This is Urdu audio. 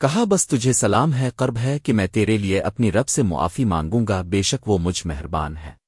کہا، بس تجھے سلام ہے، قرب ہے کہ میں تیرے لیے اپنی رب سے معافی مانگوں گا، بے شک وہ مجھ مہربان ہے۔